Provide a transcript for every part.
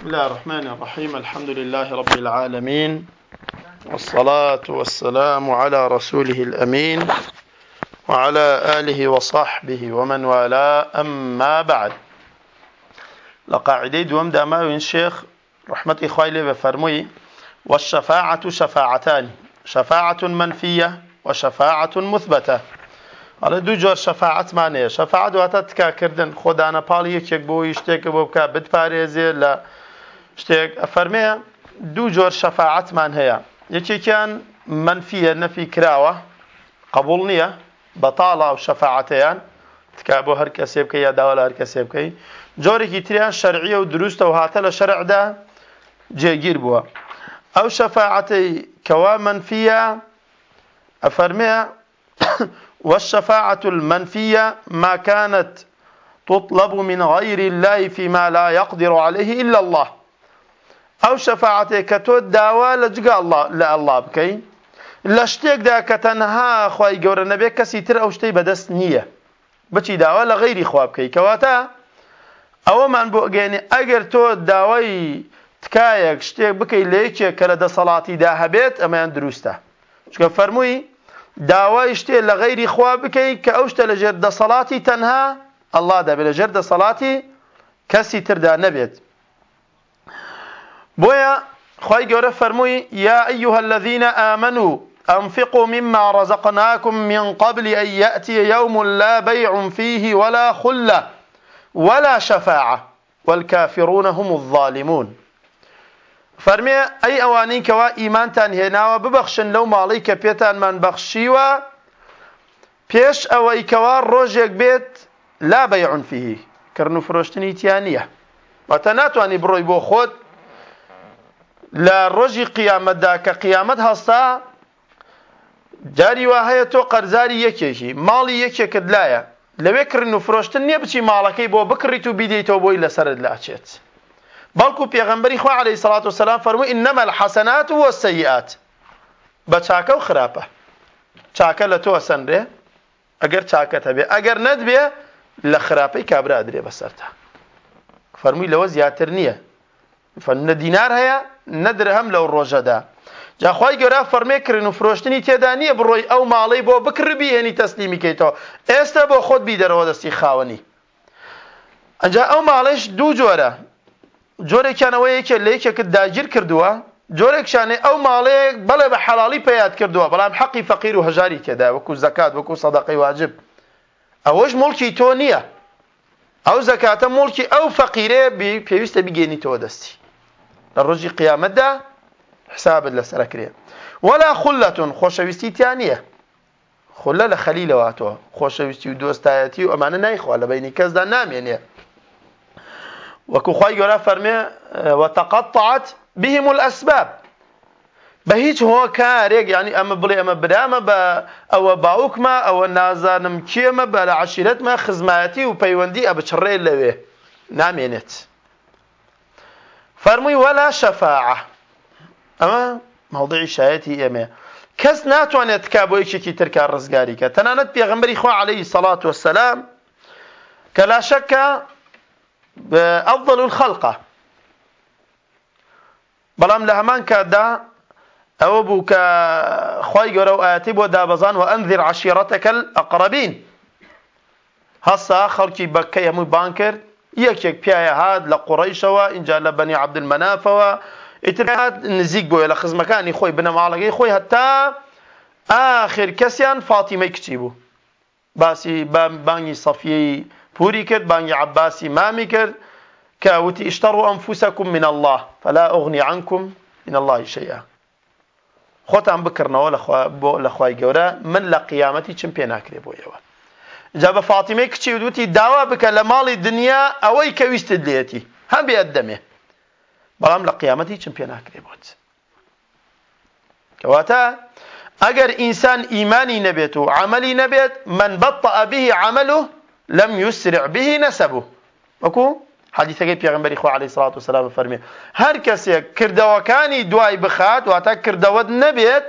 بسم الله الرحمن الرحيم. الحمد لله رب العالمين. والصلاة والسلام على رسوله الأمين وعلى آله وصحبه ومن والاه. أما بعد. لقاعدي دوم داما الشيخ رحمة إخوائي بفرمي والشفاعة شفاعتان. شفاعة منفية وشفاعة مثبتة. على دو جۆر شەفاعتمانەیە شەفاعت دواتە تکاکردن خۆدانە پاڵی یەکێک بۆی شتێکە بۆ بکە بتپارێزێ لە شتێک ئەفەرمەیە دوو جۆر شەفاعتمان هەیە. یەکێکیان منفیە نەفی کراوە قبول نییە بەتاڵا و شەفاعتەیان تکا بۆ هەر کەسێ بکە یا داوا لە هەر کەسێ بکەی. جۆرێکی تریان شەرعیە و دروستە و هاتە لە شەرعدا جێگیر بووە. ئەو شەفاعەتەی کەوا منفیە ئەفەرمەیە والشفاعة المنفية ما كانت تطلب من غير الله فيما لا يقدر عليه إلا الله. ئەو شەفاعتێک کە تۆ داوا لە جگا لە ئەلله بکەین لە شتێکدا کە تەنها خی گەورە نەبێت کەسی تر ئەو شتەی بەدەست نییە. بچی داوا لە غیری خوا بکەیت کەواتە ئەوەمان بۆ گەێنێ ئەگەر تۆ داوای تکایەک شتێک بکەیت لە یەکێک کە لە دەسەڵاتیدا هەبێت ئەمەیان دروستە. چکە فەرمووی داوای شتێ لە غیری خوا بکەیت کە ئەو شتە لە ژێر دەسەڵاتی تەنها ئەلله دەبێت. لە ژێر دەسەڵاتی کەسی تردا نەبێت. بويا خواهي قولة فرموي يا أيها الذين آمنوا أنفقوا مما رزقناكم من قبل أن يأتي يوم لا بيع فيه ولا خلة ولا شفاعة والكافرون هم الظالمون. فرمي أي أوانين كوا إيمانتان هنا وببخشن لو ماليك بيتان من بخشيوا بيش أو أي كوا روجيك بيت لا بيع فيه. كرنو فروشتني تيانية. وتناتواني بروي بو خود لە ڕۆژی قیامەتدا کە قیامەت هەستا جاری وا هەیە تۆ قەرزاری یەکێکی ماڵی یەکێکت لایە. لەوێ کردن و فرۆشتن نییە بچی ماڵەکەی بۆ بکڕیت و بیدەیتەوە بۆی لەسرت لاچێت. بەڵکو پێغەمبەری خوا عليه سڵات و سلام فەرمووی ئینەمە الحەسەنات وەسەیئات بە چاکە و خراپە. چاکە لە تۆ سندرێ ئەگەر چاکەت هەبێ ئەگەر نەدبێ لە خراپەی کابرا درێ بەسەرتا. فەرمووی لەوە زیاتر نییە. فەنە دینار هەیە نەدرهەم لەو ڕۆژەدا. جاخوای گەورە فەرمێکردن و فرۆشتنی تێدا نییە بڕۆی ئەو ماڵەی بۆ بکڕبی هێنی تەسلیمی کەیتەوە. ئێستا بۆ خۆت بی دەرەوە دەستی خاوەنی. ئەجا ئەو ماڵێش دوو جۆرە. جۆرێکیانەوە یەکێ لە یەکێکت داگیر کردووە جۆرێکشانێ ئەو ماڵەیەک بەڵێ بە حەڵالی پێیاد کردووە بەڵام حەقی فەقیر و هەژاری تێدا وەکو زەکات وەکو سەدەقەی واجب. ئەوەش مڵکی تۆ نییە. ئەو زەکاتە مڵکی ئەو فەقیرێ پێویستە بگەێنیتەوە دەستی. لە ڕۆژی قیامەتدا حسابت لەسەرکرێ وەلا خولەتون خۆشەویستی نییە خولە لە خەلیلەواتەوە خۆشەویستی و دۆستایەتی و ئەمانە نایخوا لە بینی کەسدا نامێنێ وەکو خی گەۆرە فەرمێ وتەقطعت بهم الأسباب. بە هیچ هۆکارێک ینی ئەمە بڵێ ئەمە برامە بە ئەوە باوکمە ئەوە نازانم کێمە بە لە عشیرەتمە خزمایەتی و پەیوەندی ئەبچڕێ لەوێ نامێنێت فەرمووی وەلا شەفاعە ئەمە مەوضعی شایەتی ئێمە کەس ناتوانێت کا بۆ یەکێکی ترکا ڕزگاری کە تەنانەت پێغمبەری خوا عليه سەڵات وسلام کە لا شەکە ئەفضل الخەلقە بەڵام لە هەمان کاتدا ئەوە بوو کە خی گەورە و ئاەتی بۆ دابەزان و ئەنذر عشیرەتەکە ئەقربین هەسا خەڵکی بەکەی هەمووی بان کرد. یەکێک پیاە هات لە قوڕیشەوە اینجا لە بەنی عبدمەنافەوە ئیترات نزیک بۆیە لە خزمەکانی خۆی بنەماڵەکەی خۆی هەتا ئاخر کەسیان فاتیمەی کچی بوو. باسی بانگی سەفیەی پوری کرد بانگی عباسی مامی کرد کە وتی اشتروا ئەنفوسەکم من الله فلا أغني عنكم من الله شيئا خۆتان بکردنەوە لە خوای گەورە من لە قیامەتی چم پێ ناکرێ بۆ جا بە فاتیمەی کچی وتی داوا بکە لە ماڵی دنیا ئەوەی کە ویستت لێتی. هەم بێت دەمێ. بەڵام لە قیامەتی چم پێ ناکرێ بۆت. کەواتە ئەگەر ئینسان ئیمانی نەبێت و عملی نەبێت من بەطأ به عمله لم يسرع به نسبه. وەکو حدیثەکەی پێغمبەری خوا علیه الصلاة والسلام فەرمێ هەر کەسێک کردەوەکانی دوای بخات واتە کردەوەت نەبێت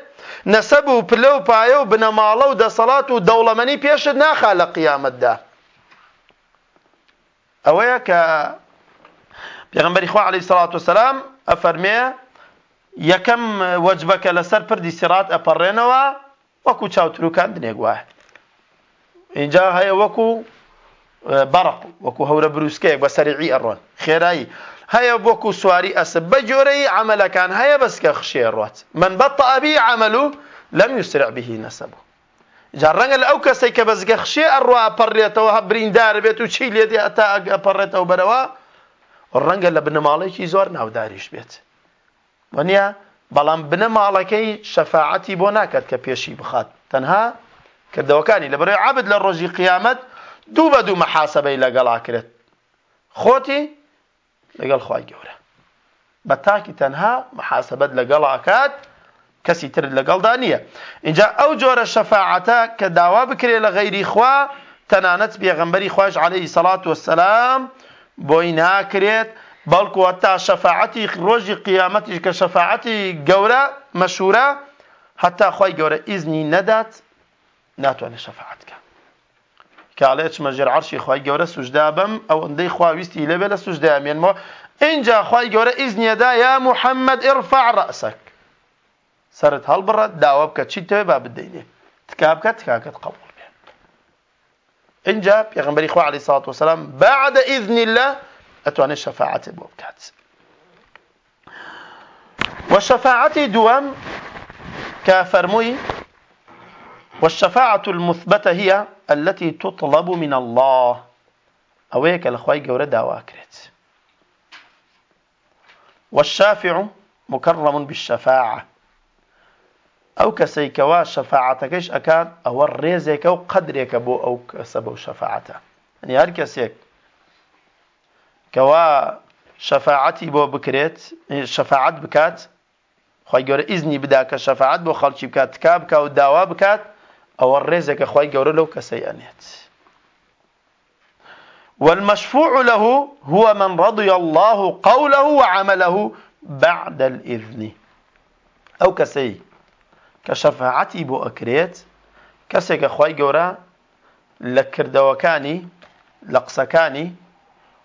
نەسەب و پلە و پایە و بنەماڵە و دەسەڵات و دەوڵەمەنی پێشت ناخا لە قیامەتدا. ئەوەیە کە پێغمبەری خوا عليه الصلاة والسلام ئەفەرمێ یەکەم وەجبەکە لەسەر پردی سیرات ئەپەڕێنەوە وەکو چاوتروکان دنێک وایە. اینجا هەیە وەکو بەڕق وەکو هەورە بروسکەیەک بە سەریعی ئەڕۆن. خێرایی. هەیە وەکو سواری ئەسب بە جۆرەی عملەکان هەیە بەسکە خشێ ڕات من بەطأ به عمله لم يسرع به نسبه. جا ڕەنگە لە ئەو کەسێک کە بەزگە خشێ ئەڕوا ئەپەڕێتەوە هە بریندار بێت و چی لێتی ئەتا ئەپەڕێتەوە بەرەوە ڕەنگە لە بنەماڵێکی زۆر ناوداریش بێت وەنیە بەڵام بنەماڵەکەی شەفاعەتی بۆ ناکات کە پێشی بخات تەنها کردەوەکانی لە بەرەوەی عابد لە ڕۆژی قیامەت دوو بە دوو مەحاسەبەی لەگەڵا کرێت خۆتی لەگەڵ خی گەورە بە تاکی تەنها محاسبەت لەگەڵ ئاکات کەسی تر لەگەڵدا نییە اینجا ئەو جۆرە شەفاعەتە کە داوا بکرێ لە غەیری خوا تەنانەت پێغەمبەری خوۆش عليهەی سەڵات وسلام بۆی ناکرێت بەڵکو تا شەفاعەتی ڕۆژی قیامەتیش کە شەفاعەتی گەورە مەشورە هەتا خی گەورە ئیزنی نەدات ناتوانێت شەفاعتکە چمە ژێر عەرشی خی گەورە سوژدا بم ئەو ئەندەی خواویستی لەبێ لە سوژدا مێنمەوە اینجا خی گەورە ئیزنیەدا یا محەممەد ئرفع ڕەسەک سرت هەڵبڕەت داوا بکە چی تێ با بدەینێ. تکا بکە تکاکەت قبول بێ. اینجا پێغمبەری خوا علی ساڵات وسلام بعد ئیذن الله شەفاعەتێ بۆ بکات. وشفاعتي دوام كفرموي والشفاعة المثبتة هي التي تطلب من الله. أويك الأخوي جورة دواكرت والشافع مكرم بالشفاعة. أو كسيكوا شفاعتكش أكاد أو الرزيك أو قدرك بو أو كسبو شفاعته. يعني هر كسيك كوا شفاعتي بو بكريت شفاعت بكات خۆی گەورە ئیزنی بدا کە شەفاعت بۆ خەڵکی بکات تکا بکە و داوا بکات ئەوە ڕێزێکە خی گەورە لەو کەسەی والمشفوع له هو من رضي الله قوله وعمله بعد الإذن. أو كسي كشفاعتي بو أكريت كسي كخواي قورا لكردوكاني لقسكاني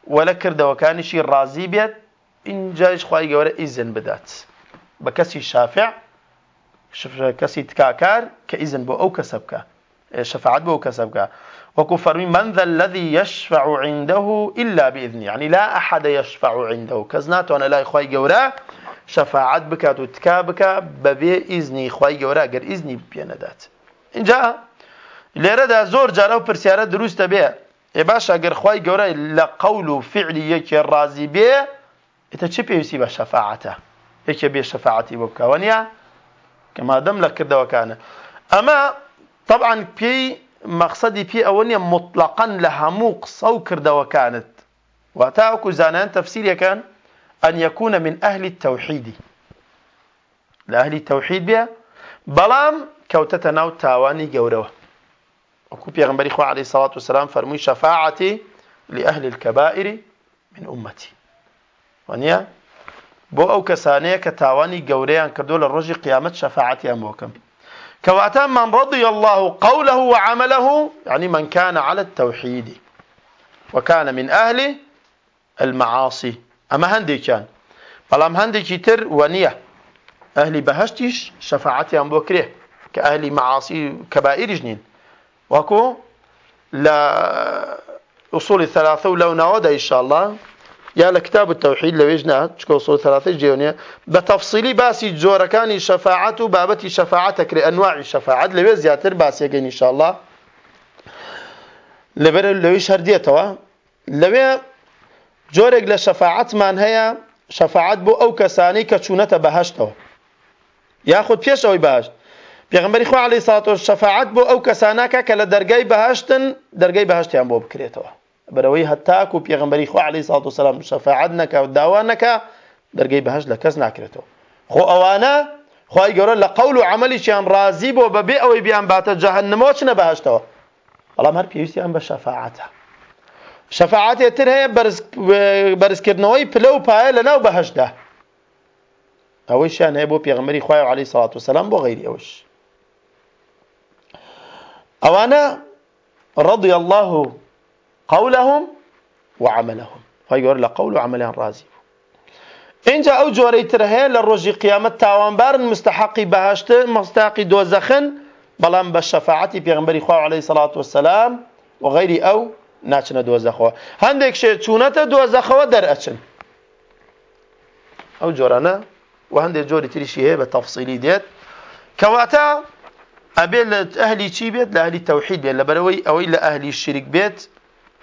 ولا كردوكاني شي رازي بيت إن جايش خواي قورا إذن بدات. بكسي شافع كسي تكاكار كإذن بو أو كسبك شفاعت بو كسبك. وكفر من ذا الذي يشفع عنده إلا بإذنه. يعني لا أحد يشفع عنده. كزنات وأنا لا إخوي جورا شفاعت بكات وتكابك ببي إذني. إخوي جورا قر إذني بيندات إن جاء لێرەدا زۆر جارە و پرسیارە دروستە بێ ێ باش ئەگەر خی گەورە لە قەول و فعلی یەکێ ڕازی بێ ئێتە چی پێویستی بە شەفاعتە یەکێ بێ شەفاعتی بۆ بکەوەنیە کەمادەم لە کردەوەکانە ئەمە طبعا پێی مەقصدی پێ ئەوە مطلقاً لە هەموو قسە و کردەوەکانت واتاوەکو زانان تەفسیرەکان أن يكون من أهل التوحيد. لأهل التوحيد بها بلام كوتة ناو تاواني جوروا. وكو بيغنبري خو عليه الصلاة والسلام فرمي شفاعتي لأهل الكبائر من أمتي. ونيا؟ کەسانەیە کە تاوانی گەورەیان کردو لە ڕۆژی قیامەت شەفاعتیان بۆکەم كواتا من رضي الله قوله وعمله يعني من كان على التوحيد وكان من أهل المعاصي. أما هندي كان. بەڵام هەندێکی تر وەنیە ئەهلی بەهشتیش شەفاعەتیان بۆ کرێ کە ئەهلی مەعاسی کەبائیریش نین وەکو لە ئوسولی ثلاثە و لەو ناوەدا ئیشاءالله یا لە کتاب التوحید لەوێژ نات چکە وصول ثلاثة جێونێ بە تەفصیلی باسی جۆرەکانی شەفاعەت و بابەتی شەفاعەت ئەکرێ ئەنواعی شەفاعەت لەوێ زیاتر باسیەکەین ئینشاءالله لەبەر لەویش هەردێتەوە لەوێ جۆرێک لە شەفاعەتمان هەیە شەفاعەت بۆ ئەو کەسانی کە چوونەتە بەهشتەوە. یاخود پێشەوەی باشت پێغمبەری خوا علیه سڵات شەفاعەت بۆ ئەو کەسانەکە کە لە دەرگای بەهشتن دەرگای بەهشتیان بۆ بکرێتەوە. بەرەوەی هەتاک و پێغمبەری خوا علی ساڵ وسلام شەفاعت نەکە و داوا نەکە دەرگەی بەهش لە کەس ناکرێتەوە. خۆ ئەوانە خی گەورە لە قەول و عملیشیان ڕازی بۆ بەبێ ئەوەی بیان باتە جەهنمەوە چنە بەهشتەوە بەڵام هەر پێویستیان بە شەفاعتە. شەفاعتێتر هەیە بەرزکردنەوەی پلە و پایە لە ناو بەهشدا ئەوەی شیان هەیە بۆ پێغمبەری خوای علی سڵات وسلام بۆ غیری ئەوش. ئەوانە رضي الله قولهم وعملهم. فيقول لقول وعملهم رازي اینجا ئەو جۆرەی تر هەیە لە ڕۆژی قیامەت تاوانبارن مستحقی بەهشتە مستاقی دۆزەخن بەڵام بە شەفاعەتی پێغمبەری خوا عليه سڵات وسلام و غیری ئەو ناچنە دۆزەخەوە هەندێک شێ چوونەتە دۆزەخەوە دەرئەچن ئەو جۆرانە و هەندێک جۆری تریشی هەیە بە تەفسیلی دێت کەواتە ئەبێ لە ئەهلی چی بێت لە ئەهلی تەوحید بێت لەبەرەوەی ئەوەی لە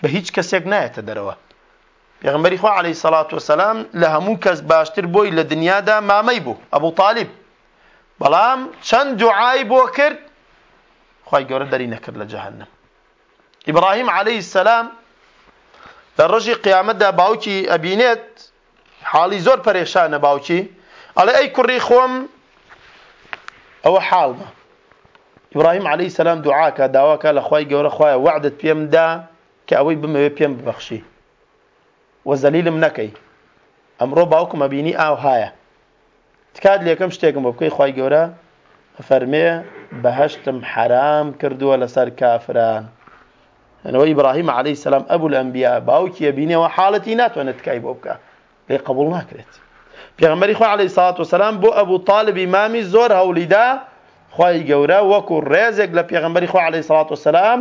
بە هیچ کەسێک نایەتە دەرەوە. پێغمبەری خوا عليه سڵات وسلام لە هەموو کەس باشتر بۆی لە دنیادا مامەی بوو ئەبوو طالب بەڵام چەند دوعای بۆ کرد خی گەورە دەری نەکرد لە جەهنم. ئیبراهیم عليه السلام لە ڕژی قیامەتدا باوکی ئەبینێت حاڵی زۆر پەرێشانە باوکی. ئەڵێ ئەی کوڕی خۆم ئەوە حاڵمە. ئیبراهیم عليه السلام دوعاکە داواکە لە خی گەورە خخوایە وعدت پێمدا کە ئەوەی بمەوێ پێم ببەخشی وەزەلیلم نەکەی ئەمڕۆ باوکمە بینی ئاو هایە تکات لێکم شتێکم بۆ بکەی خی گەورە فەرمێ بەهشتم حرام کردووە لەسەر کافران ئەنەوە ئیبراهیم عليه سلام ئەبوو لە ئەمبیا باوکیە بینەوە حاڵەتی ناتوانێت تکای بۆ بکە لێ قبول ناکرێت پێغمبەری خوا عليه ساات وسلام بۆ ئەبوو طالبی مامی زۆر هەولیدا خی گەورە وەکو ڕێزێک لە پێغمبەری خوا عليه ساات وسلام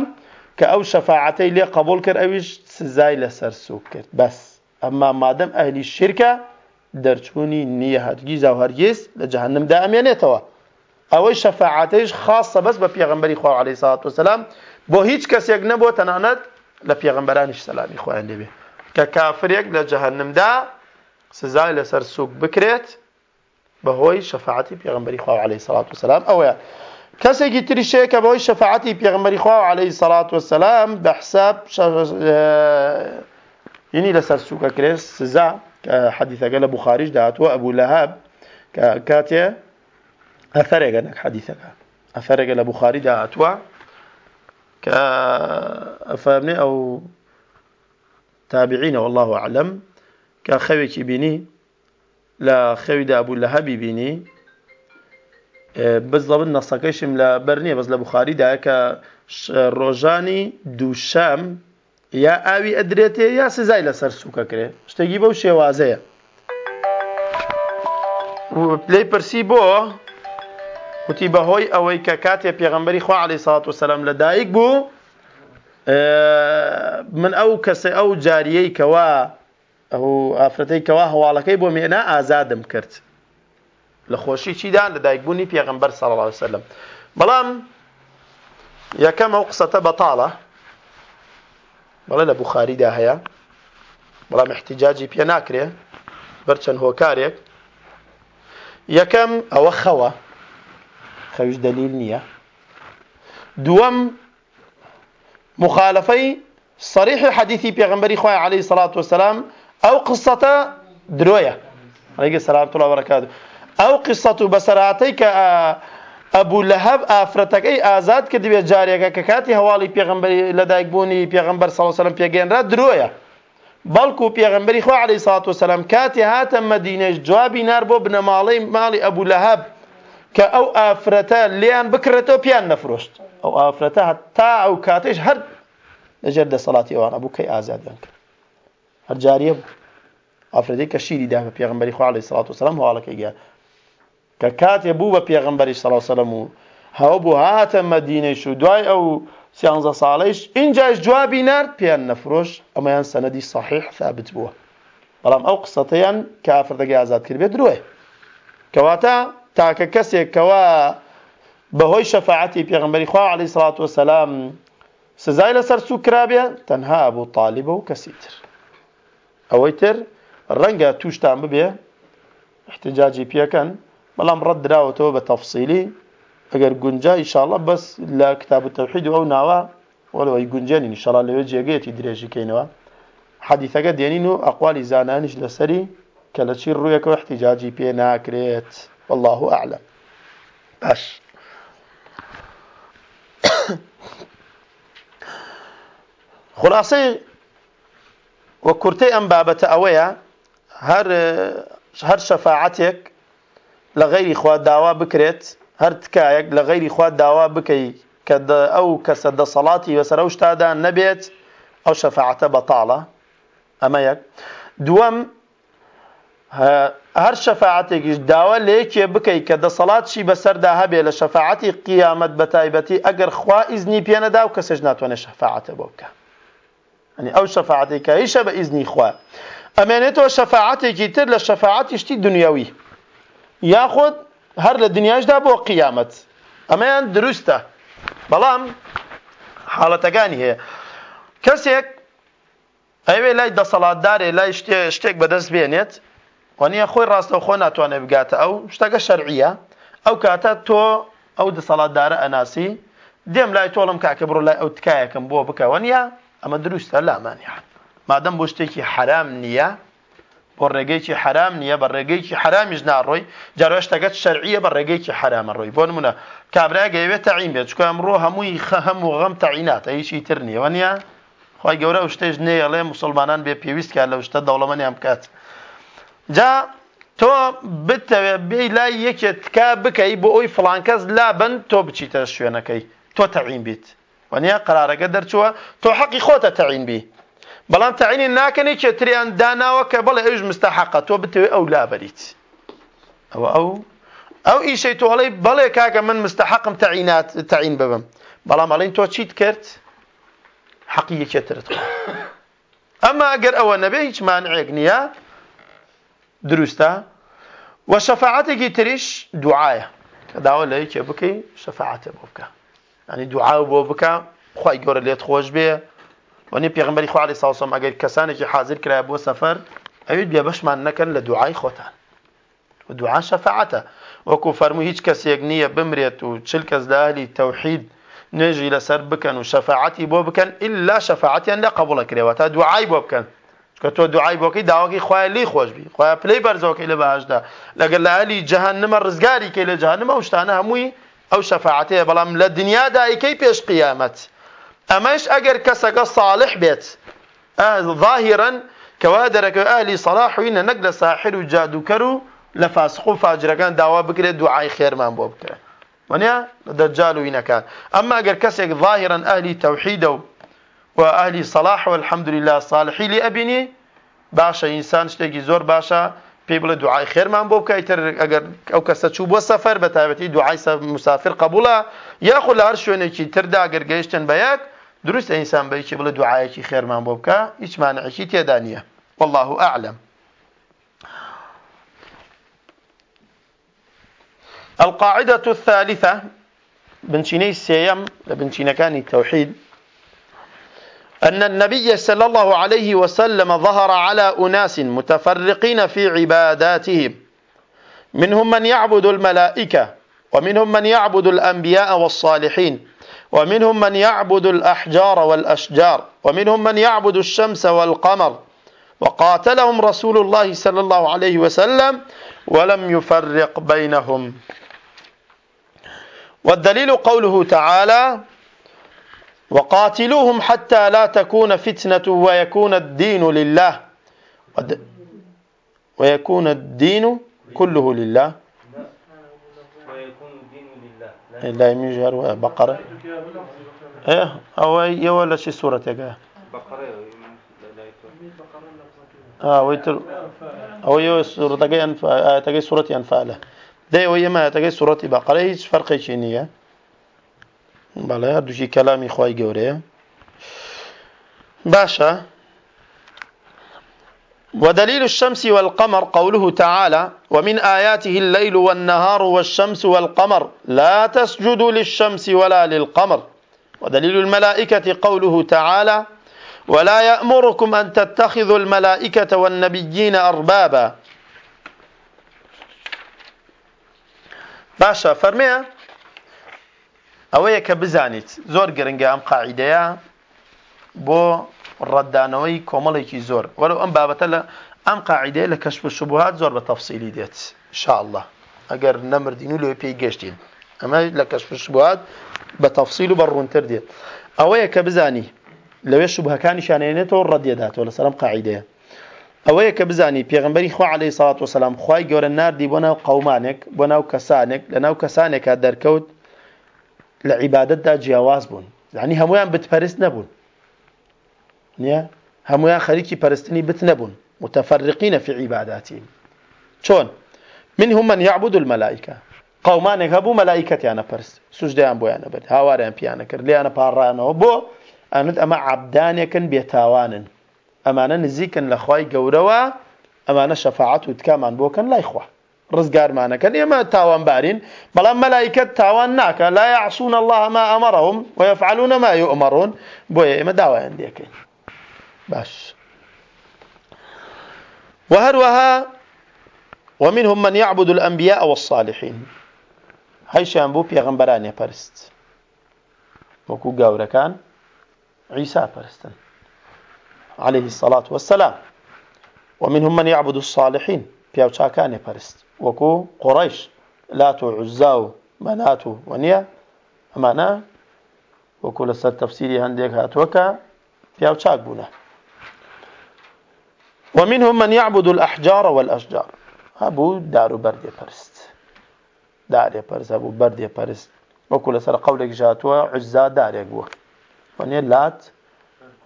کە ئەو شەفاعەتەی لێ قبول کرد ئەویش سزای لەسەر سوک کرد. بەس. ئەمما مادەم ئەهلی شرکە دەرچوونی نییە هەرگیز و هەرگیز لە جەهنمدا ئەمێنێتەوە ئەوەی شەفاعاتەیش خاصە بەس بە پێغمبەری خوا عليه ساات وسلام بۆ هیچ کەسێک نەبوو تەنانەت لە پێغمبەرانیش سەلامی خۆیان لێبێ کە کافرێک لە جەهنمدا سزای لەسەر سوک بکرێت بەهۆی شەفاعتی پێغمبەری خوا عليه ساات وسلام ئەوەیە کەسێکی تریشەیە کە بەهۆی شەفاعتی پێغمبەری خوا عليه ساات وسلام بە حساب ینی لەسەر سوکە کرێت سزا کە حەدیثەکە لە بخاریش داهاتوە ئەبوو لەهاب کە کاتێ ئەثەرێکە نەک حەدیثەکە ئەثەرێکە لە بخاری داهاتوە کە ئەفەرمێ ئەو تابعینە والله أعلم کە خەوێکی بینی؟ لە خەویدا بوو لە هەبی بینی؟ بزڵبن نەسەکەشم لە بەرنیە بەس لە بخاریدا کە ڕۆژانی دووشەم یا ئاوی ئەدرێتێ یا سزای لەسەر سوکە کرێ. شتێکی بەو شێوازەیە. پلەی پرسی بۆ وتی بەهۆی ئەوەی کە کاتێ پێغمبەری خوا علی ساات وسلام لە دایک بوو من ئەو کەسە ئەو جاریەی کەوا ئەو ئافرەتەی کەوا هەواڵەکەی بۆ مێنا ئازادم کرد. لە خۆشی چیدا لە دایکبوونی پێغمبەر سەڵ الله وسلم. بەڵام یەکەم ئەو قسەتە بەتاڵە. بەڵێ لە بخاریدا هەیە. بەڵام احتیجاجی پێ ناکرێ. بەرچەند هۆکارێک. یەکەم ئەوە خەوە. خەویش دلیل نییە. دووەم مخالفەی صريح حديثي پیغمبري خواه عليه الصلاة والسلام أو قصة دروية عليه السلام الله وبركاته او قصة بسراتي ئەبوو لە هەب ئافرەتەکەی ئازاد کرد بێت جارێکە کە کاتی هەواڵی پێغمبەری لەدایکبوونی پێغمبەر سەڵسەلم پێگەێنرا درۆیە. بەڵکو پێغمبەری خوا علی سات وسلام کاتی هاتە مدینەش جوابی نار بۆ بنەماڵەی ماڵی ئەبوو لە هەب کە ئەو ئافرەتە لیان بکرێتەوە پیان نەفرۆشت. ئەو ئافرەتە تا ئەو کاتێش هەر لەژێر دەسەڵاتی ئەوانە بوو کەی ئازادیان کرد. هەر جاریە بوو. ئافرەتی کە شیری دا بە پێغمبەری خوا علی سات وسلام هەواڵەکەی گیان کە کاتێ بوو بە پێغمبەری سەڵسەلم و هەوە بوو هاتە مەدینەیش و دوای ئەو سیانزە ساڵیش اینجاش جوابی نرد پێیان نەفرۆش ئەمەیان سەنەدی صحیح ثابت بووە. بەڵام ئەو قسەتەیان کە ئافردەگە ئازاد کرد بێت درۆێ کەواتە تاکە کەسێک کەوا بەهۆی شەفاعەتی پێغمبەری خوا علی سڵات وسلام سزای لەسەر سوو کرابێ تەنها بوو تاالبە و کەسی تر. ئەوەی تر ڕەنگە تووشتان ببێ احتجاجی پێکەن. بەڵام ڕەت دراوەتەوە بە تەفسیلی ئەگەر گونجا ئیشاڵە بەس لە کتاب تەوحید و ئەو ناوە وەڵەوەی گونجێنی نیشەڵا لەوێ جێگەیەتی درێژیکەینەوە حەدیثەکە دێنین و ئەقوالی زانانیش لەسەری کە لە چی ڕوویەکەوە احتیجاجی پێ ناکرێت والله أعلم. باش. وە کورتەی ئەم بابەتە ئەوەیە هەر هەر شەفاعەتێک غەیری خوا داوا هەر تکایەک لە غەیری خوا داوا بکەی کە ئەو کەسە دەسەڵاتی بەسەر ئەو شتادا نەبێت ئەو شەفاعەتە بەتاڵە. ئەمە یەک. دووەم هەر شەفاعتێکیش داوا لە یەکێ بکەیت کە دەسەڵاتشی بەسەردا هەبێ لە شەفاعتی قیامەت بە تایبەتی ئەگەر خوا ئیزنی پێنەدا و کەسێش ناتوانێت شەفاعتە بۆ بکە. ئەنی ئەو شەفاعتێکە هیچە بە ئیزنی خوا. ئەمێنێتەوە شەفاعتێکی تر لە شەفاعتیشتی دنیاوی. یاخۆت هەر لە دنیاشدا بۆ قیامەت. ئەمەیان دروستە. بەڵام حاڵەتەکانی هەیە. کەسێک ئەوێ لای دەسەڵاتدارێ لای شتێک بەدەست بێنێت وانە خۆی ڕاستە خۆ ناتوانێت بگاتە ئەو شتەکە شەرعیە. ئەو کاتە تۆ ئەو دەسەڵاتدارە ئەناسی دێم لای تۆڵم کاکە بڕۆ لای ئەو تکایەکەم بۆ بکەوەنیە ئەمە دروستە لامانیان مادەم بۆ شتێکی حرام نییە. بۆ ڕێگەیکی حرام نییە بە ڕێگەیکی حرامیش ناڕۆی. جارۆشتەکەت شەرعیە بە ڕێگەیکی حرامە ڕۆی. بۆ نمونە کابرا گەیوێت تەعین بێت. چکە ئەمڕۆ هەمووی خە هەموو غەم تەعینات هیچی تر نییە. وەنیە خی گەورە شتێژ نێڵێ مسلمانان بێ پێویستکە لە شتە دەوڵەمەنیان بکات جا تۆ بتەوێ بێ لای یەکێت تکا بکەی بۆ ئەوی فلانکەس لابن تۆ بچیتە شوێنەکەی. تۆ تەعین بیت. وەنیە قرارەکە دەرچووە تۆ حەقی خۆتە تەعین بی. بەڵام تەعینی ناکەنی چێتریان داناوە کە بڵێ ئەوش مستەحقە تۆ بتەوێ ئەو لابەریت ئەوە ئەو ئەو ئیشەی تۆڵی بەڵێ کاکە من مستەحقم تەعینات تەعین ببم. بەڵام ئەڵین تۆ چیت کرد؟ حەقی یەکێترت ئەمما ئەگەر ئەوە نەبێ هیچ مانعێک نییە دروستە. و شەفاعەتێکی تریش دوعاە کە داوە لە یەکێ بکەی شەفاعەتە بۆ بکە. ینی دوعا بۆ بکە خی گەورە لێت خۆش بێ وەنی پێغمبەری خوالی ساوسم ئەگەر کەسانێکی حاضر کرای بۆ سەفەر ئەوید بێ بەشمان نەکەن لە دوعای خۆتان دوعا شەفاعەتە وەکو فەرمو هیچ کەسێک نییە بمرێت و چل کەس داهلی تەوحید نێژی لەسەر بکەن و شەفاعەتی بۆ بکەن ئللا شەفاعەتیان لە قبولە کرێەوە تا دوعای بۆ بکەن کە تۆ دوعای بۆکەی داواکی خخوای لی خۆش بی. خخوای پلەی بەرزەوەکەی لە باشدا لەگەر لە علی جەهنمە ڕزگاری کەی لە جەهنمە شتانە هەمووی ئەو شەفاعەتەیە بەڵام لە دنیادا ئیکەی پێش قیامەت ئەمەش ئەگەر کەسەکە صالح بێت ظاهرا کەوا دەرەکە ئالی سەلاحوینە نەک لە ساحر و جادوکەر و لە فاسخ و فاجرەکان داوا بکرێت دوعای خێرمان بۆ بکرێت ونیا دەجال و وینەکان ئەمما ئەگەر کەسێک ظاهرا ئالی تەوحیدە و وأهل صلاح والحمد لله صالحي لأبيني باشا إنسان شتێکی زۆر باشە پێی بڵێ دوعای خێرمان بۆ بکەیتر ئەگەر ئەو کەسە چوو بۆ سەفەر بە مسافر قبولە یاخود لە هەر شوێنێکی تردا گەرگەیشتن بە یەک دروست ئینسان بەیکی بڵێ دوعاەکی خێرمان بۆ بکە هیچ مانعکی تێدا نییە. والله أعلم. القاعدة الثالثة بنشيني سيم لبنشينكاني التوحيد أن النبي صلى الله عليه وسلم ظهر على أناس متفرقين في عباداتهم منهم من يعبد الملائكة ومنهم من يعبد الأنبياء والصالحين. ومنهم من يعبد الأحجار والأشجار ومنهم من يعبد الشمس والقمر. وقاتلهم رسول الله صلى الله عليه وسلم ولم يفرق بينهم. والدليل قوله تعالى وقاتلوهم حتى لا تكون فتنة ويكون الدين لله. ويكون الدين كله لله. لا يمجهر بقرة. إيه؟ أو اي ولا شي سورة يا بقرة آه ويتر أو يو سورة تجي انفا تجي سورة انفاله ده ويما تجي سورة بقرة هيش فرق شي نية. بەڵێ دوژی کەلامی خی گەورەیە باشە ودليل الشمس والقمر قوله تعالى ومن آياته الليل والنهار والشمس والقمر لا تسجدوا للشمس ولا للقمر. ودليل الملائكة قوله تعالى ولا يأمركم أن تتخذوا الملائكة والنبيين أربابا. باشا فرمية؟ ئەوەیە کە بزانیت زۆر گرنگە ئەم قاعیدەیە بۆ ڕەتدانەوەی کۆمەڵێکی زۆر. وەرە ئەم بابەتە لە ئەم قاعیدەیە لە کەشف شبهات زۆر بە تەفسیلی دێت شاءله ئەگەر نەمردین و لێ پێی گەشتین. ئەمە لە کەشف شبهات بە تەفسیل و بە ڕوونتر دێت. ئەوەیە کە بزانی لەوێ شوبهەکانی شانێنێتەوە ڕەدیەداتەوە لە سەرم قاعیدەیە ئەوەیە کە بزانی پێغمبەری خوا عليه سڵات وسلام خی گەورە نردی بۆ ناو قومانێک بۆ ناو کەسانێک لە ناو کەسانێکە دەرکەوت لە عیبادتدا جیاواز بوون. زانی هەمویان بتپەرست نەبوون. نییە هەمویان خەریکی پەرستنی بت متفرقين في عباداتهم چۆن؟ منهم من يعبد الملائكة. قومانێک هەبوو مەلایکەتیانە پرست. سوژدەیان بۆیانە بێت هاواریان پیانە کرد. لیانە پاڕانەوە بۆ ئەنت ئەمە عبدانێکن بێتاوانن. ئەمانە نزیکن لە خی گەورەوە ئەمانە شەفاعت و تکامان بۆکەن لای خوا. ڕزگارمانەکەن. ئێمە تاوانبارین. بەڵام مەلایکت تاوان ناکە. لا يعصون الله ما أمرهم ويفعلون ما يؤمرون. بۆیە ئێمە داوایان دێکەین. باش وهروها ومنهم من يعبد الأنبياء والصالحين. هەیشیان بۆ پێغمبەرانێ پەرست وەکو گەورەکان عیسا پەرستن عليه الصلاة والسلام. ومنهم من يعبد الصالحين پیاوچاکانێ پەرست وەکو قڕیش لات و عزا و مەنات و وەنیە ئەمانە وەکو لەسەر تەفسیری هەندێک هاتووەکە پیاوچاک بوونە ومنهم من يعبد الأحجار والأشجار. هەبوو دار و بەردێ پەرست دارێ پەرز هەبوو بەردێ پەرست وەکو لەسەر قەولێک ژاتووە عزا دارێک بووە وەنێ لات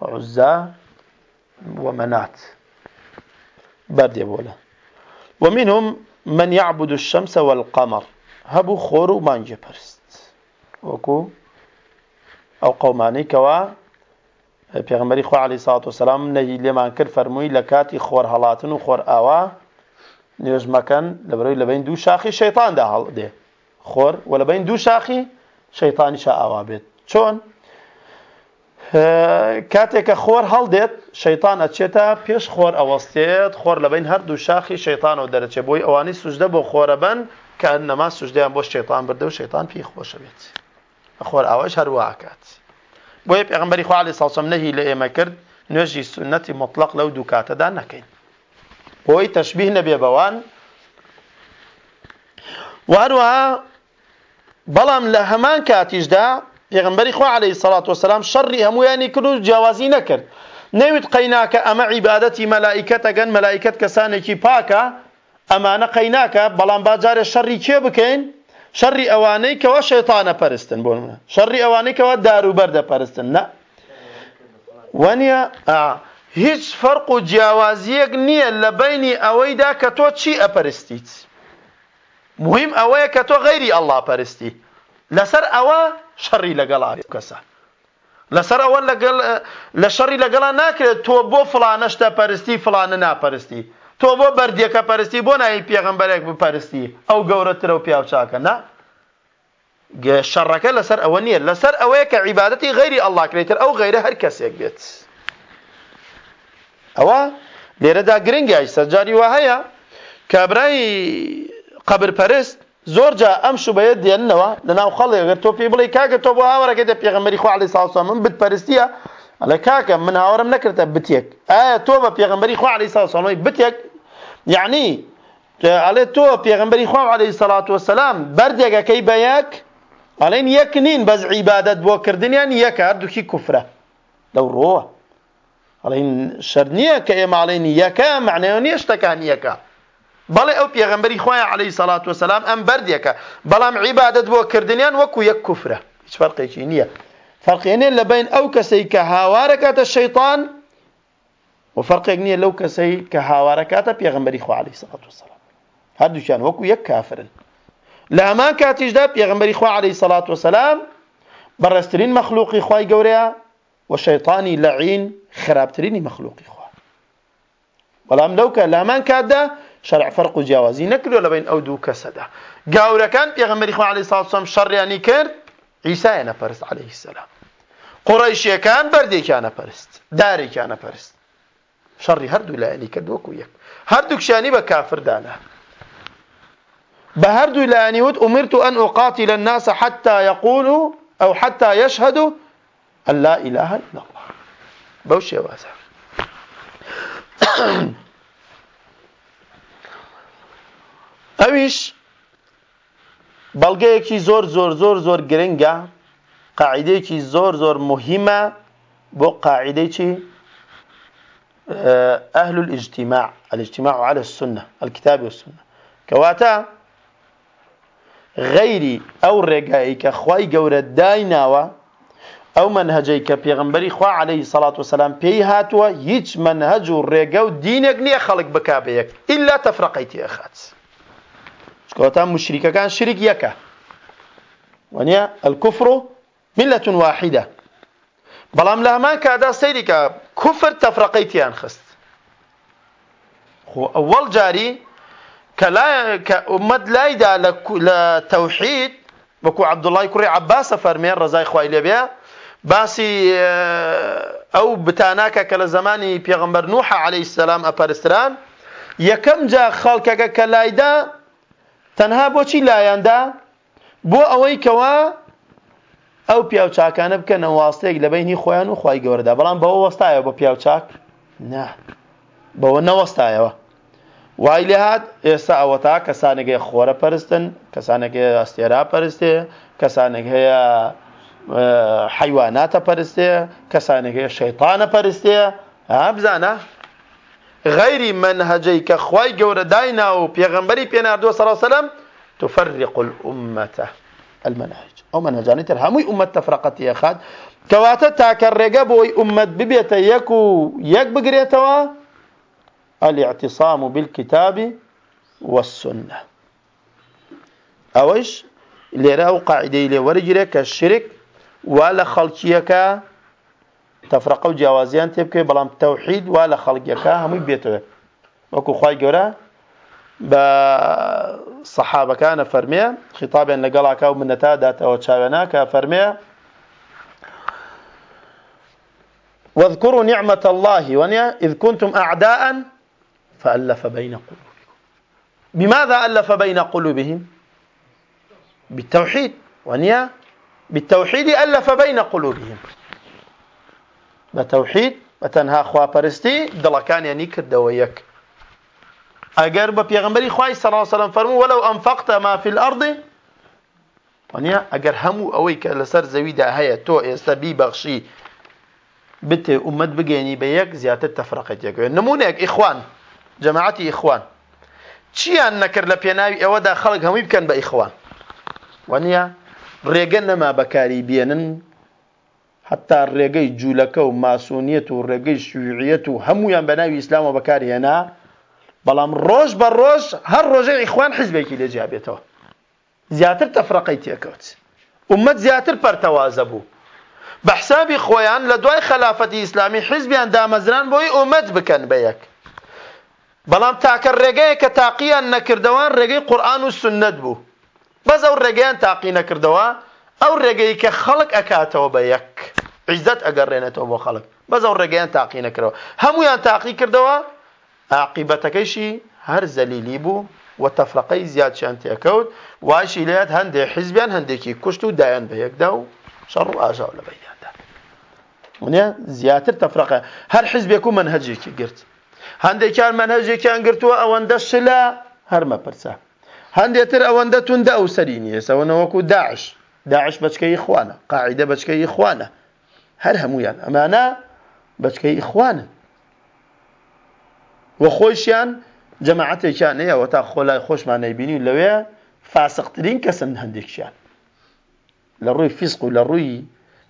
عزا ومنات. بەردێ بۆلە ومنهم من يعبد الشمس والقمر. هەبوو خۆر و مانجێ پەرست وەکو ئەو قەومانەی کەوا پێغمبەری خوا علی ساات و سلام نەهی لێمان کرد فەرمووی لە کاتی خۆر هەڵاتن و خۆر ئاوا نوێژمەکەن لە بەرەوەی لەبین دوو شاخی شەیطاندا هەڵدێ خۆر و لەبین دوو شاخی شەیطانی شا ئاوا بێت. چۆن؟ کاتێکە خۆر هەڵدێت شەیطان ئەچێتە پێش خۆر ئەوەستێت خۆر لەبین هەردوو شاخی شەیطان و دەرەچێت بۆی ئەوانی سوژدە بۆ خۆرە بن کە نەما سوژدەیان بۆ شەیطان بردە و شەیطان پێی خۆشە بێت. خۆر ئاوەش هەروواکات بۆیە پێغمبەری خوا علیه ساوسەم نەهی لە ئێمە کرد نوێژی سنەتی مطلق لەو دوو کاتەدا نەکەین. بۆی تەشبیه نەبێ بەوان. وهروەها بەڵام لە هەمان کاتیشدا پێغمبەری خوا عليه الصلاة والسلام شەڕی هەمویانی کرد و جیاوازی نەکرد. نەوێت قەیناکە ئەمە عیبادەتی مەلائیکەتەگەن مەلائیکەت کەسانێکی پاکە ئەمانە قەیناکە بەڵام باجارێ شەڕی کێ بکەین؟ شەڕی ئەوانەی کەەوە شەیتانە پەرستن بۆ منە شەڕی ئەوانەی کەەوە داروبەردە پەرستن. نە وەنیە هیچ فەرق و جیاوازیەک نییە لە بینی ئەوەیدا کە تۆ چی ئەپەرستیت. مهم ئەوەیە کە تۆ غەیری ئەللا پەرستی. لەسەر ئەوە شەڕی لەگەڵا کەسە. لەسەر ئەوە لە شەڕی لەگەڵا ناکرێت تۆ بۆ فلانەشتە پەرستی فلانە ناپەرستی. تۆ بۆ بەردیەکە پەرستی بۆ ناوی پێغمبەرێک بپەرستی. ئەو گەورەترە و پیاوچاکە نا؟ شەڕەکە لەسەر ئەوە نییە. لەسەر ئەوەیە کە عیبادەتی غەیری ئەللا کرێتتر ئەو غەیرە هەر کەسێک بێت. ئەوە لێرەدا گرنگی سەرجاری وا هەیە کابرای قبرپەرست زۆر جا ئەم شوبەیە دێننەوە لە ناو خەڵێ گەر تۆ پێ بڵێ کاکە تۆ بۆ هاوەڕەکەی دە پێغەمبەری خوا عەلەیهی سڵام من بتپەرستیە ئەلە کاکە من هاوەرم نەکردە بتێک. ئایا تۆ بە پێغەمبەری خوا عەلەیهی سڵام بتێک؟ یعنی ئەڵێ تۆ پێغەمبەری خوا عەلەیهی سەڵات وسەلام بەردێگەکەی بە یەک ئەڵێن یەک نین بەس عیبادەت بۆ کردنیان یەکە هەردووکی کوفرە لەو ڕۆوە ئەڵین شەر نییە کە ئێماڵێن یەکە معنەیە نیە شتەکان یەکە بەڵێ ئەو پێغمبەری خۆیان عليه سەڵات وسلام ئەم بەردێکە بەڵام عیبادت بۆ کردنیان وەکو یەک کوفرە هیچ فەرقێکی نییە فەرقێنێ لە بین ئەو کەسەی کە هاوارەکاتە شەیطان و فەرقێک نییە لەو کەسەی کە هاوارەکاتە پێغمبەری خوا عليه سەڵات وسلام هەردووچیان وەکو یەک کافرن. لە هەمان کاتیشدا پێغمبەری خوا عليه سەڵات وسلام بەڕێستترین مەخلوقی خوای گەورەیە و شەیطانی لەعین خراپترینی مەخلوقی خوا. بەڵام لەو کە لە هەمان کاتدا شرع فرق و جیاوازی نەکردو لە بین ئەو دوو کەسەدا. گاورەکان پێغەمبەری خوا عەلەیهی سڵات وسلام شەڕیانی کرد عیسایە نەپەرست عەلەیهی سەلام. قوڕەیشیەکان بەردێکیانە پەرست دارێکیانە پەرست شەڕی هەردوو لایەنی کرد وەکو یەک هەردووکشانی بە کافر دانا. بە هەردوو لایەنی وت أمرت أن أقاتل الناس حتى يقولوا أو حتى يشهدوا أن لا إله إلا الله. بەو شێوازە ئەویش بەڵگەیەکی زۆر زۆر زۆر زۆر گرنگە قاعدەیەکی زۆر زۆر مهمە بۆ قاعدەی چی؟ أهل الاجتماع الاجتماع على السنة الكتاب والسنة. كواتا غيري أو رقائي كخواي قورة دايناوة منهجەی کە پێغمبەری خوا عليه وسلام پێی هاتووە هیچ منهج و ڕێگە و دینێک نییە خەڵک بک بەیەک ئللا تەفرەقەی تێخات شکۆتان مشریکەکان شرک یەکە وەنیە الكفر ملة واحدة. بەڵام لە هەمان کادا کفر تفرقه تیان خست خو اول جاري كلا كأمد لا يدا لتوحيد وكو عبد الله كري عباس فرمي رضاي خوي لبيا باسي او بتاناك كلا زماني پیغمبر نوح عليه السلام اپرستران يكم جا خلقك كلا يدا تنها بوچي لا يندا. بو اوي كوا ئەو پیاوچاکانە بکەن واستەیەک لە بینی خۆیان و خی گەورەدا. بەڵام بەوە وەستایە بە پیاوچاک نه. بەوە نەوەستایەوە. وای لێ هات ئێستا ئەوە تا کەسانێکی خۆرە پەرستن کەسانێکی ئەستێرا پەرستێ کەسانێک هەیە حیواناتە پەرستێ کەسانێک هەیە شەیطانە پەرستێ. بزانە؟ غيري منهجي كخواي جورا داينا وبيغمبري بينا عبدو صلى الله عليه وسلم تفرق الأمة المنهج. أو منهجاني ترهمي أمة تفرقت يا خاد كواتا تاكر رقبوي أمة ببيت يكو يك بقريتوا؟ الاعتصام بالكتاب والسنة. أوش اللي راو قاعدة اللي ورجلك الشرك ولا خلقيك تفرقه و جیاوازیان تێبکەی بەڵام تەوحید وا لە خەڵکیەکە هەمووی بێتەوە وەکو خی گەورە بە سەحابەکانە فەرمێ خیتابێن لەگەڵاکە و منەتا داتەوە چاوێنا کە فەرمێ واذكروا نعمة الله ونيا إذ كنتم أعداء فألف بين قلوبكم. بماذا ألف بين قلوبهم؟ بالتوحيد ونيا بالتوحيد ألف بين قلوبهم. بتوحيد بتنها خوا پرستی دڵەکانیانی کردەوە یەک ئەگەر بە پێغمبەری خوای صلی الله علیه وسلم فرمو ولو انفقت ما في الأرض ونیا ئەگەر هەموو ئەوەی کە لەسەر زەویدا هەیە تۆ ئێستا بیبەخشی بتێ ئومەت بگەێنی بە یەک زیاتر تەفرەقەت یەکوێن نمونێک ئیخوان جەماعەتی ئیخوان چیان نەکرد لە پێناوی ئەوەدا خەڵک هەمووی بکەن بە ئیخوان وانە ڕێگە نەما بەکاری بێنن حتا ڕێگەی جوولەکە و ماسونیت و ڕێگەی شوعیەت و هەمویان بە ناوی ئیسلامەوە بەکارهێنا بەڵام ڕۆژ بە ڕۆژ هەر ڕۆژەی ئیخوان حزبێکی لێجیا بێتەوە زیاتر تەفرەقەی تێکەوت. ومەت زیاتر پەرتەوازە بوو. بە حسابی خۆیان لە دوای خلافەتی ئیسلامی حزبیان دامەزران بۆی ئومەت بکەن بە یەک. بەڵام تاکە ڕێگەیە کە تاقییان نەکردەوەن ڕێگەی قورآن و سنت بوو. بەس ئەو ڕێگەیان تاقی نەکردەوە ئەو ڕێگەی کە خەڵک ئەکاتەوە بە یەک. عیزت ئەگەڕێنێتەوە بۆ خەڵک. بەس ئەو ڕێگەیان تاقی نەکرەوە هەمویان تاقی کردەوە عقیبەتەکەیشی هەر زەلیلی بوو و تەفرەقەی زیادشیان تێکەوت واشی لێت هەندێک حیزبیان هەندێکی کوشت و دایان بە یەکدا و شەڕ و ئاژاو لە بەیاندا منە زیاتر تەفرەقە هەر حیزبێک و منهجێکی گرت. هەندێکیان منهجێکیان گرتووە ئەوەندە شلە هەرمە پرسە هەندێتر ئەوەندە توندا ئەو سەری نیە سەوەنەوەکو داعش. داعش بچکەی خوانە قاعدە بچکەی خوانە هەر هەمویان ئەمانە بچکەی ئیخوانن وە خۆشیان جەماعەتێکیان نەیەوە تا خۆلای خۆشمان نەیبینی لەوێ فاسقترین کەسن هەندێکیان لە ڕووی فیسق و لە ڕووی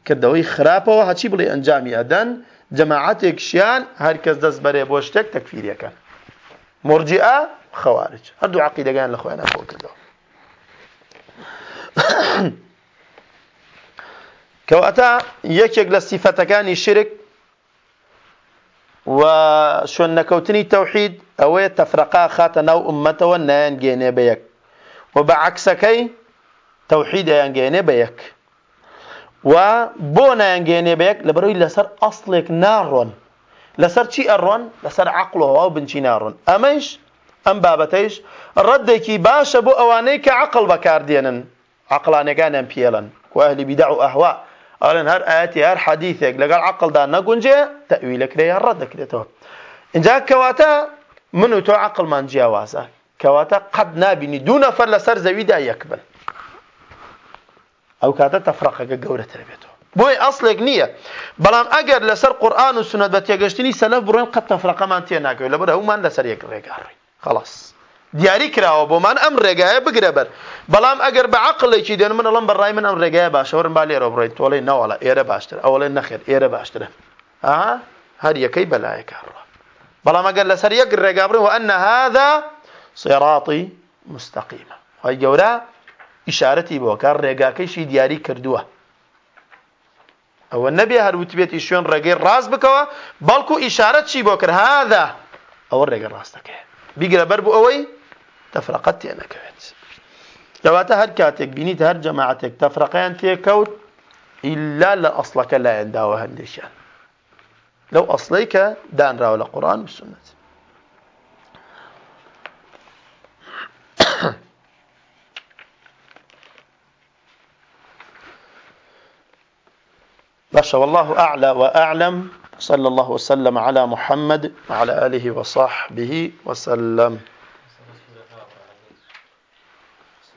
کردەوەی خراپەوە هەچی بڵێ ئەنجامی ئەدەن جەماعەتێکشیان هەر کەس دەست بەرێ بۆ شتێک تەکفیریەکەن مرجئە خەوارج هەردوو عقیدەگان لە خۆیان خۆ کردەوە. کەواتە یەکێک لە سیفەتەکانی شرک و شوێن نەکەوتنی تەوحید ئەوەیە تەفرەقا خاتە ناو ئومەتەوە نایانگەێنێ بە یەک و بە عکسەکەی تەوحید ئەیانگەێنێ بە یەک و بۆ نایانگەێنێ بە یەک لەبەرەوەی لەسەر ئەسڵێک ناڕۆن لەسەر چی ئەڕۆن لەسەر عقلەوە و بنچی ناڕۆن ئەمەش ئەم بابەتەیش ڕەدێکی باشە بۆ ئەوانەی کە عقل بەکاردێنن عقلانەکانیان پێڵن وأهل بدع وأهواء ئەڵێن هەر ئاەتی هەر حەدیثێک لەگەڵ عقلدا نەگونجێ تەوی لەکرێ ڕەت دەکرێتەوە اینجا کەواتە من و تۆ عقلمان جیاوازە کەواتە قەت نبینی دوو نەفەر لەسەر زەویدا یەک بن ئەو کاتە تەفرەقەکە گەورەتر بێتەوە بۆی ئەسڵێک نییە بەڵام ئەگەر لەسەر قورآن و سنت بە تێگەشتنی سەلەف بڕۆن قەت تەفرەقەمان تێ ناکەوێت لەبەر هەومان لەسەر یەک ڕێگاڕی خلاص. دیاری کراوە بۆمان ئەم ڕێگایە بگرە بەر. بەڵام ئەگەر بە عقلێکی دێن من ئەڵم بەڕای من ئەم ڕێگایە باشەوەرم با لێرە بڕێن تۆڵی نەوەڵە ئێرە باشتر ئەوڵێ نەخێر ئێرە باشترە. ئاها هەر یەکەی بەلایەکە ڕوە. بەڵام ئەگەر لەسەر یەک ڕێگا بڕێ وأن هذا صراطي مستقيمة خی گەورە ئیشارەتی بۆ کار ڕێگاکەیشی دیاری کردووە. ئەوە نەبێ هەروتبێتی شوێن ڕێگەی ڕاست بکەوە بەڵکو ئیشارەت چی بۆ کرد؟ هذا. ئەوە ڕێگە ڕاستەکەی بیگرە بەر بوو ئەوەی تەفرەقەت تێ نەکەوێت لەواتە هەر کاتێک بینیت هەر جەماعەتێک تەفرەقەیان تێکەوت ئیلا لە ئەسڵەکە لایەنداوە هەندێکیان لەو ئەسڵەی کە دانراوە لە قورآن و سنت باشا والله أعلى وأعلم. صلى الله وسلم على محمد وعلى آله وصحبه وسلم.